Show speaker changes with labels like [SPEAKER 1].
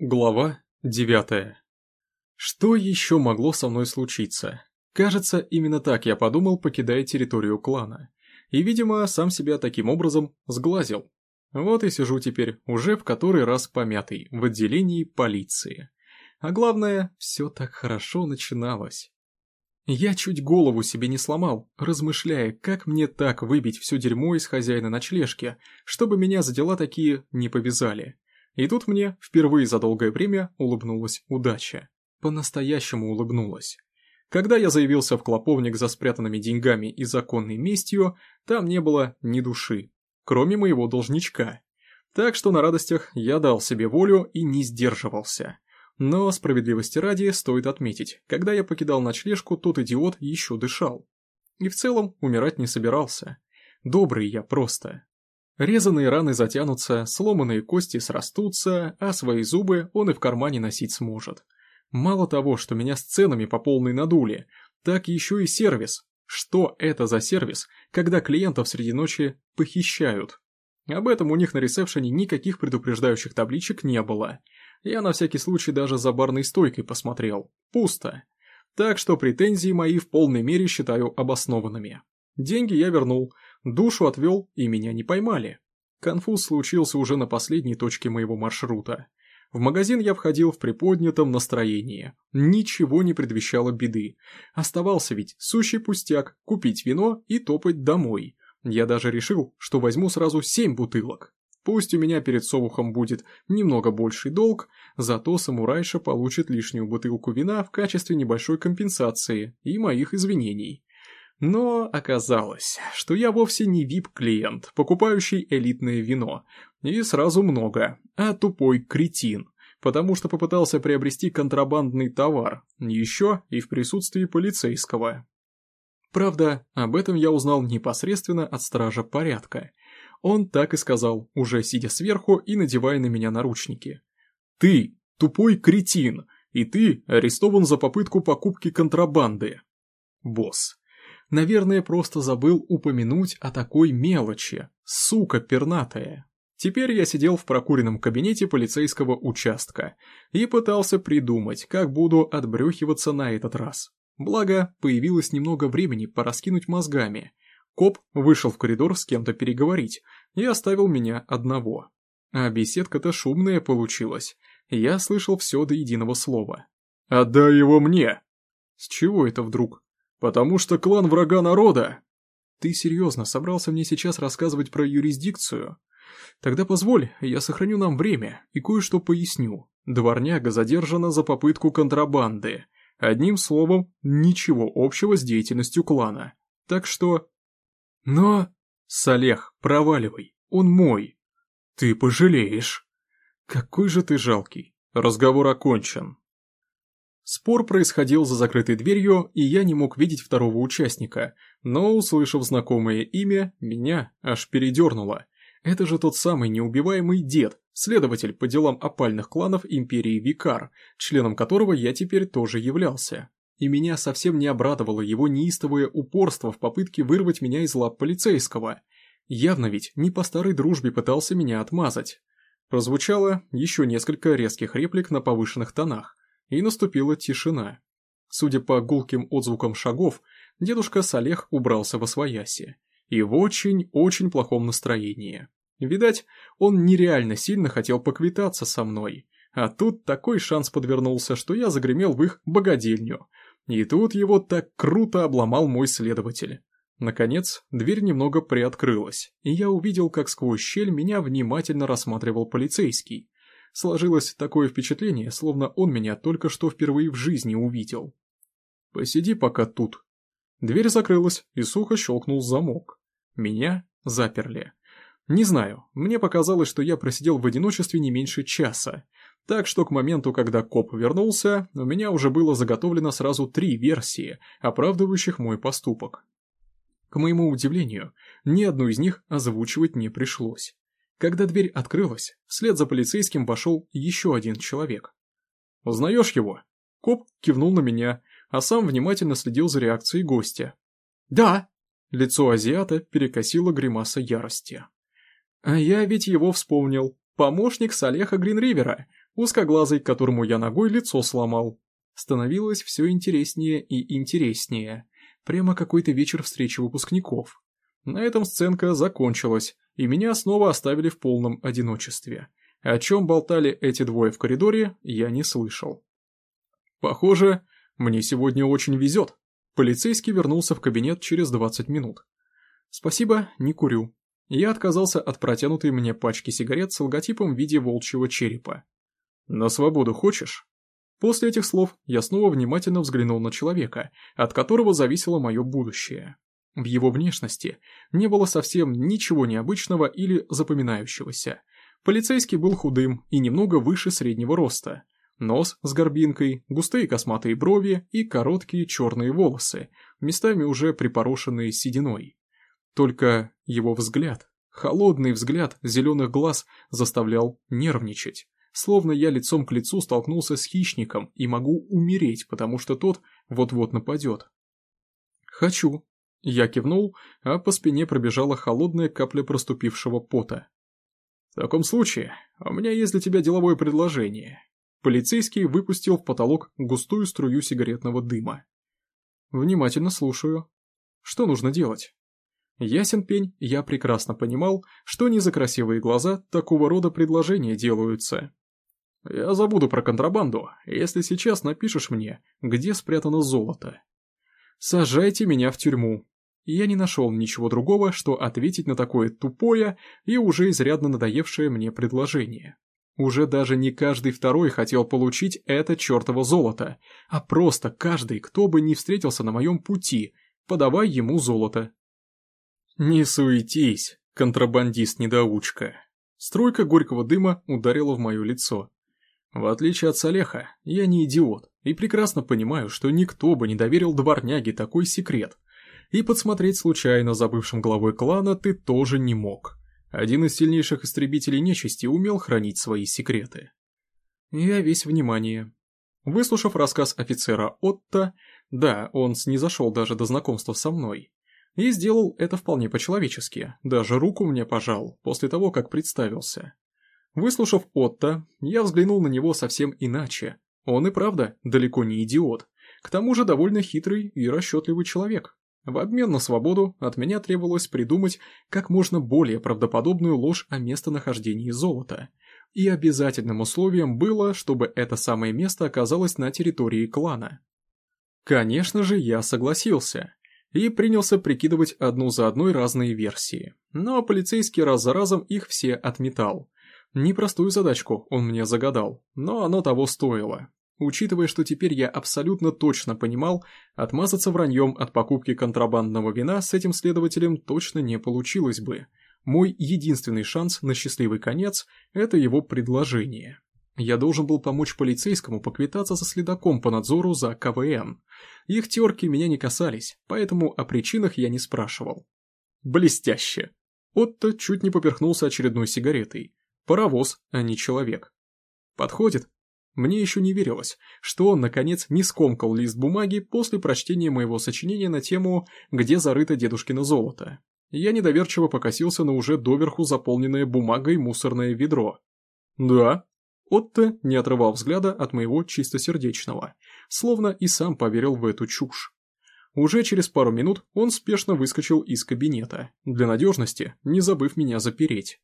[SPEAKER 1] Глава девятая. Что еще могло со мной случиться? Кажется, именно так я подумал, покидая территорию клана. И, видимо, сам себя таким образом сглазил. Вот и сижу теперь, уже в который раз помятый, в отделении полиции. А главное, все так хорошо начиналось. Я чуть голову себе не сломал, размышляя, как мне так выбить все дерьмо из хозяина ночлежки, чтобы меня за дела такие не повязали. И тут мне впервые за долгое время улыбнулась удача. По-настоящему улыбнулась. Когда я заявился в клоповник за спрятанными деньгами и законной местью, там не было ни души, кроме моего должничка. Так что на радостях я дал себе волю и не сдерживался. Но справедливости ради стоит отметить, когда я покидал ночлежку, тот идиот еще дышал. И в целом умирать не собирался. Добрый я просто. Резанные раны затянутся, сломанные кости срастутся, а свои зубы он и в кармане носить сможет. Мало того, что меня с ценами по полной надули, так еще и сервис. Что это за сервис, когда клиентов среди ночи похищают? Об этом у них на ресепшене никаких предупреждающих табличек не было. Я на всякий случай даже за барной стойкой посмотрел. Пусто. Так что претензии мои в полной мере считаю обоснованными. Деньги я вернул, душу отвел и меня не поймали. Конфуз случился уже на последней точке моего маршрута. В магазин я входил в приподнятом настроении. Ничего не предвещало беды. Оставался ведь сущий пустяк купить вино и топать домой. Я даже решил, что возьму сразу семь бутылок. Пусть у меня перед совухом будет немного больший долг, зато самурайша получит лишнюю бутылку вина в качестве небольшой компенсации и моих извинений. Но оказалось, что я вовсе не VIP-клиент, покупающий элитное вино, и сразу много, а тупой кретин, потому что попытался приобрести контрабандный товар, еще и в присутствии полицейского. Правда, об этом я узнал непосредственно от стража порядка. Он так и сказал, уже сидя сверху и надевая на меня наручники. «Ты, тупой кретин, и ты арестован за попытку покупки контрабанды». Босс, Наверное, просто забыл упомянуть о такой мелочи. Сука пернатая. Теперь я сидел в прокуренном кабинете полицейского участка и пытался придумать, как буду отбрехиваться на этот раз. Благо, появилось немного времени пораскинуть мозгами. Коп вышел в коридор с кем-то переговорить и оставил меня одного. А беседка-то шумная получилась. Я слышал все до единого слова. «Отдай его мне!» С чего это вдруг? «Потому что клан врага народа!» «Ты серьезно собрался мне сейчас рассказывать про юрисдикцию?» «Тогда позволь, я сохраню нам время и кое-что поясню. Дворняга задержана за попытку контрабанды. Одним словом, ничего общего с деятельностью клана. Так что...» «Но...» «Салех, проваливай, он мой!» «Ты пожалеешь!» «Какой же ты жалкий!» «Разговор окончен!» Спор происходил за закрытой дверью, и я не мог видеть второго участника, но, услышав знакомое имя, меня аж передернуло. Это же тот самый неубиваемый дед, следователь по делам опальных кланов Империи Викар, членом которого я теперь тоже являлся. И меня совсем не обрадовало его неистовое упорство в попытке вырвать меня из лап полицейского. Явно ведь не по старой дружбе пытался меня отмазать. Прозвучало еще несколько резких реплик на повышенных тонах, и наступила тишина. Судя по гулким отзвукам шагов, дедушка Салех убрался во свояси. И в очень-очень плохом настроении. Видать, он нереально сильно хотел поквитаться со мной. А тут такой шанс подвернулся, что я загремел в их богадельню. И тут его так круто обломал мой следователь. Наконец, дверь немного приоткрылась, и я увидел, как сквозь щель меня внимательно рассматривал полицейский. Сложилось такое впечатление, словно он меня только что впервые в жизни увидел. «Посиди пока тут». Дверь закрылась, и сухо щелкнул замок. Меня заперли. Не знаю, мне показалось, что я просидел в одиночестве не меньше часа, так что к моменту, когда коп вернулся, у меня уже было заготовлено сразу три версии, оправдывающих мой поступок. К моему удивлению, ни одну из них озвучивать не пришлось. Когда дверь открылась, вслед за полицейским вошел еще один человек. «Узнаешь его?» Коп кивнул на меня, а сам внимательно следил за реакцией гостя. «Да!» Лицо азиата перекосило гримаса ярости. «А я ведь его вспомнил. Помощник Салеха Гринривера. узкоглазый, которому я ногой лицо сломал. Становилось все интереснее и интереснее. Прямо какой-то вечер встречи выпускников. На этом сценка закончилась, и меня снова оставили в полном одиночестве. О чем болтали эти двое в коридоре, я не слышал. Похоже, мне сегодня очень везет. Полицейский вернулся в кабинет через 20 минут. Спасибо, не курю. Я отказался от протянутой мне пачки сигарет с логотипом в виде волчьего черепа. На свободу хочешь? После этих слов я снова внимательно взглянул на человека, от которого зависело мое будущее. В его внешности не было совсем ничего необычного или запоминающегося. Полицейский был худым и немного выше среднего роста. Нос с горбинкой, густые косматые брови и короткие черные волосы, местами уже припорошенные сединой. Только его взгляд, холодный взгляд зеленых глаз заставлял нервничать. Словно я лицом к лицу столкнулся с хищником и могу умереть, потому что тот вот-вот нападет. «Хочу», я кивнул, а по спине пробежала холодная капля проступившего пота. «В таком случае, у меня есть для тебя деловое предложение». Полицейский выпустил в потолок густую струю сигаретного дыма. «Внимательно слушаю. Что нужно делать?» Ясен пень, я прекрасно понимал, что не за красивые глаза такого рода предложения делаются. «Я забуду про контрабанду, если сейчас напишешь мне, где спрятано золото». «Сажайте меня в тюрьму», я не нашел ничего другого, что ответить на такое тупое и уже изрядно надоевшее мне предложение. Уже даже не каждый второй хотел получить это чертово золото, а просто каждый, кто бы ни встретился на моем пути, подавай ему золото. Не суетись, контрабандист-недоучка. Струйка горького дыма ударила в мое лицо. В отличие от Салеха, я не идиот и прекрасно понимаю, что никто бы не доверил дворняге такой секрет – и подсмотреть случайно за бывшим главой клана ты тоже не мог. Один из сильнейших истребителей нечисти умел хранить свои секреты. Я весь внимание. Выслушав рассказ офицера Отто, да, он снизошел даже до знакомства со мной, и сделал это вполне по-человечески, даже руку мне пожал, после того, как представился. Выслушав Отто, я взглянул на него совсем иначе. Он и правда далеко не идиот, к тому же довольно хитрый и расчетливый человек. В обмен на свободу от меня требовалось придумать как можно более правдоподобную ложь о местонахождении золота. И обязательным условием было, чтобы это самое место оказалось на территории клана. Конечно же, я согласился. И принялся прикидывать одну за одной разные версии. Но полицейский раз за разом их все отметал. Непростую задачку он мне загадал, но оно того стоило. Учитывая, что теперь я абсолютно точно понимал, отмазаться враньем от покупки контрабандного вина с этим следователем точно не получилось бы. Мой единственный шанс на счастливый конец – это его предложение. Я должен был помочь полицейскому поквитаться со следаком по надзору за КВН. Их терки меня не касались, поэтому о причинах я не спрашивал. Блестяще! Отто чуть не поперхнулся очередной сигаретой. Паровоз, а не человек. Подходит? Мне еще не верилось, что он, наконец, не скомкал лист бумаги после прочтения моего сочинения на тему «Где зарыто дедушкино золото?». Я недоверчиво покосился на уже доверху заполненное бумагой мусорное ведро. «Да». Отто не отрывал взгляда от моего чистосердечного, словно и сам поверил в эту чушь. Уже через пару минут он спешно выскочил из кабинета, для надежности, не забыв меня запереть.